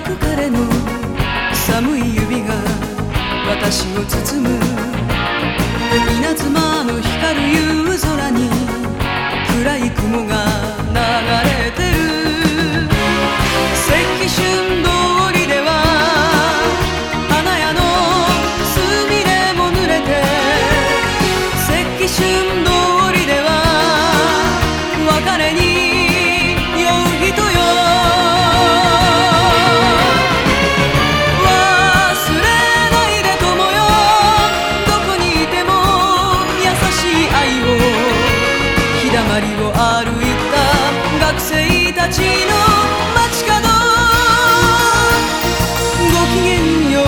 く彼の寒い指が私を包む。稲妻を歩いた学生たちの街角。ごきげんよう。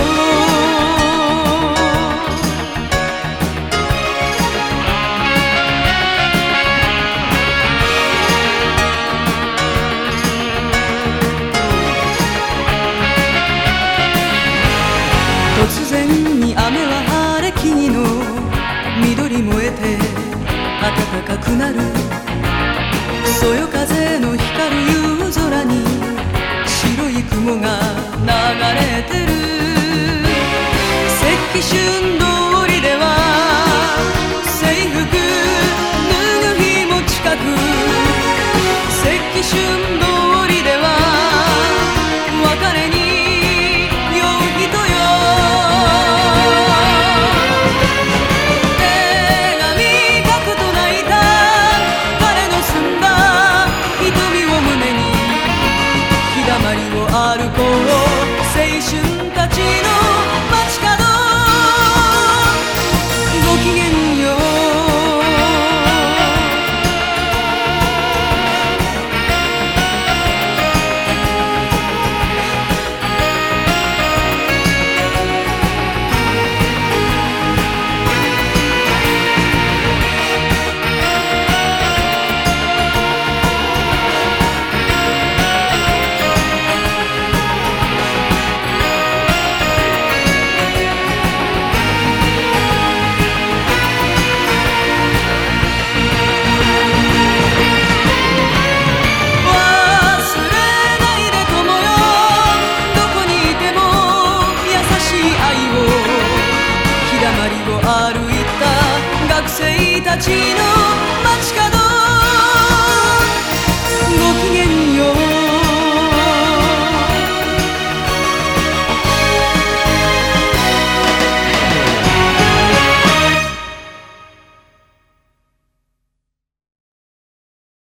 突然に雨は晴れ木々の緑燃えて暖かくなる。bakışın たちの